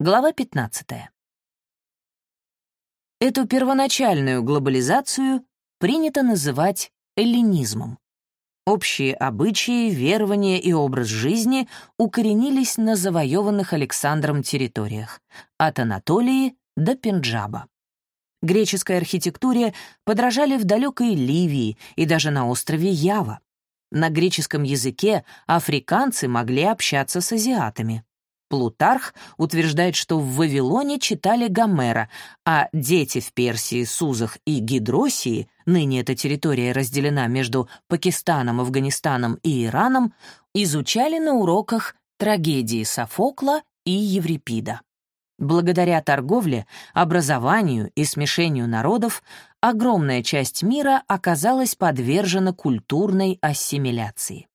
Глава 15. Эту первоначальную глобализацию принято называть эллинизмом. Общие обычаи, верования и образ жизни укоренились на завоеванных Александром территориях, от Анатолии до Пенджаба. Греческой архитектуре подражали в далекой Ливии и даже на острове Ява. На греческом языке африканцы могли общаться с азиатами. Плутарх утверждает, что в Вавилоне читали Гомера, а дети в Персии, Сузах и Гидросии, ныне эта территория разделена между Пакистаном, Афганистаном и Ираном, изучали на уроках трагедии Софокла и Еврипида. Благодаря торговле, образованию и смешению народов огромная часть мира оказалась подвержена культурной ассимиляции.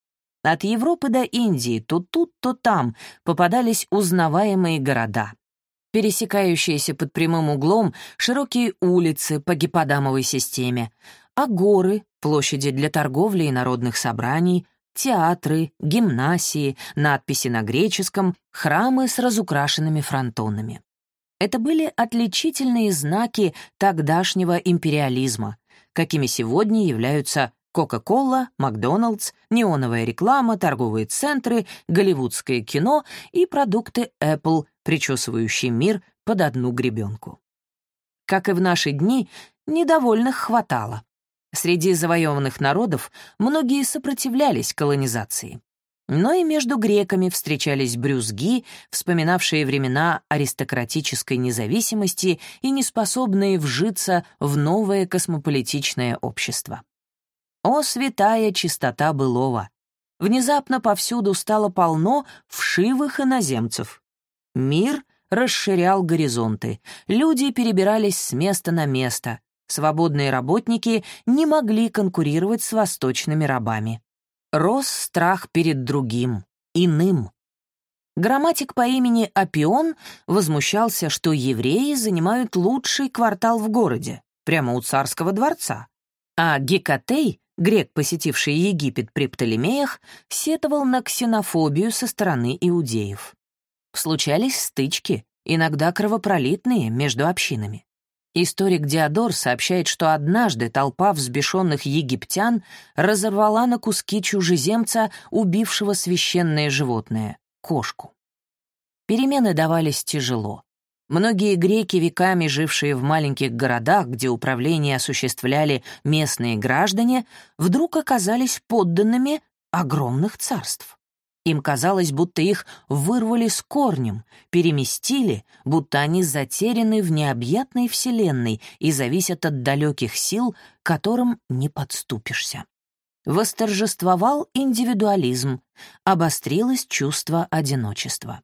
От Европы до Индии то тут, то там попадались узнаваемые города. Пересекающиеся под прямым углом широкие улицы по гиподамовой системе, а горы, площади для торговли и народных собраний, театры, гимнасии, надписи на греческом, храмы с разукрашенными фронтонами. Это были отличительные знаки тогдашнего империализма, какими сегодня являются Кока-кола, Макдоналдс, неоновая реклама, торговые центры, голливудское кино и продукты Apple, причесывающие мир под одну гребенку. Как и в наши дни, недовольных хватало. Среди завоеванных народов многие сопротивлялись колонизации. Но и между греками встречались брюзги, вспоминавшие времена аристократической независимости и неспособные вжиться в новое космополитичное общество. О, святая чистота былого! Внезапно повсюду стало полно вшивых иноземцев. Мир расширял горизонты, люди перебирались с места на место, свободные работники не могли конкурировать с восточными рабами. Рос страх перед другим, иным. Грамматик по имени Апион возмущался, что евреи занимают лучший квартал в городе, прямо у царского дворца, а Гекатей грек, посетивший Египет при Птолемеях, сетовал на ксенофобию со стороны иудеев. Случались стычки, иногда кровопролитные, между общинами. Историк Диодор сообщает, что однажды толпа взбешенных египтян разорвала на куски чужеземца, убившего священное животное — кошку. Перемены давались тяжело. Многие греки, веками жившие в маленьких городах, где управление осуществляли местные граждане, вдруг оказались подданными огромных царств. Им казалось, будто их вырвали с корнем, переместили, будто они затеряны в необъятной вселенной и зависят от далеких сил, которым не подступишься. Восторжествовал индивидуализм, обострилось чувство одиночества.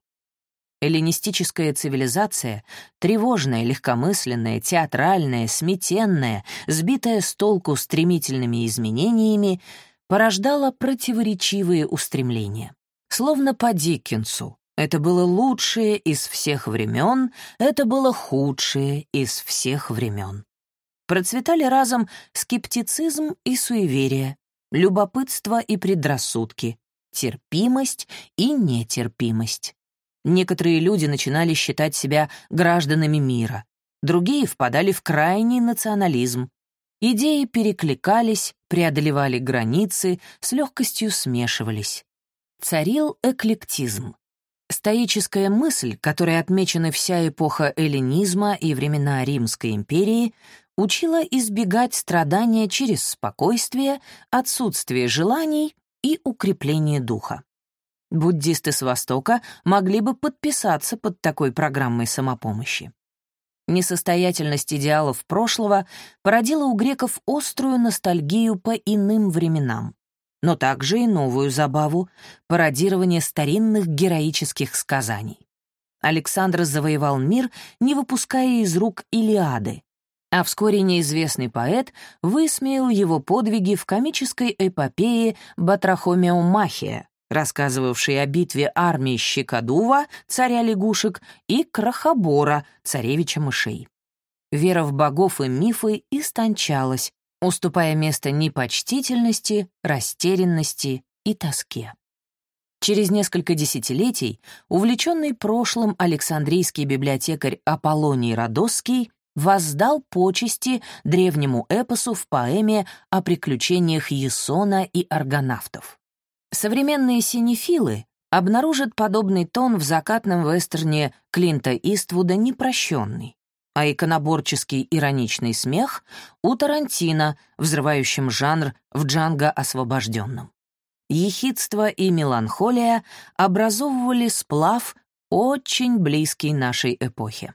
Эллинистическая цивилизация, тревожная, легкомысленная, театральная, сметенная, сбитая с толку стремительными изменениями, порождала противоречивые устремления. Словно по Диккенсу. Это было лучшее из всех времен, это было худшее из всех времен. Процветали разом скептицизм и суеверие, любопытство и предрассудки, терпимость и нетерпимость. Некоторые люди начинали считать себя гражданами мира, другие впадали в крайний национализм. Идеи перекликались, преодолевали границы, с легкостью смешивались. Царил эклектизм. Стоическая мысль, которой отмечена вся эпоха эллинизма и времена Римской империи, учила избегать страдания через спокойствие, отсутствие желаний и укрепление духа. Буддисты с Востока могли бы подписаться под такой программой самопомощи. Несостоятельность идеалов прошлого породила у греков острую ностальгию по иным временам, но также и новую забаву — пародирование старинных героических сказаний. Александр завоевал мир, не выпуская из рук Илиады, а вскоре неизвестный поэт высмеял его подвиги в комической эпопее «Батрахомеомахия», рассказывавший о битве армии Щекодува, царя лягушек, и Крахобора, царевича мышей. Вера в богов и мифы истончалась, уступая место непочтительности, растерянности и тоске. Через несколько десятилетий увлеченный прошлым Александрийский библиотекарь Аполлоний Родосский воздал почести древнему эпосу в поэме о приключениях Есона и аргонавтов. Современные синефилы обнаружат подобный тон в закатном вестерне Клинта Иствуда «Непрощенный», а иконоборческий ироничный смех у Тарантино, взрывающим жанр в «Джанго освобожденном». Ехидство и меланхолия образовывали сплав, очень близкий нашей эпохе.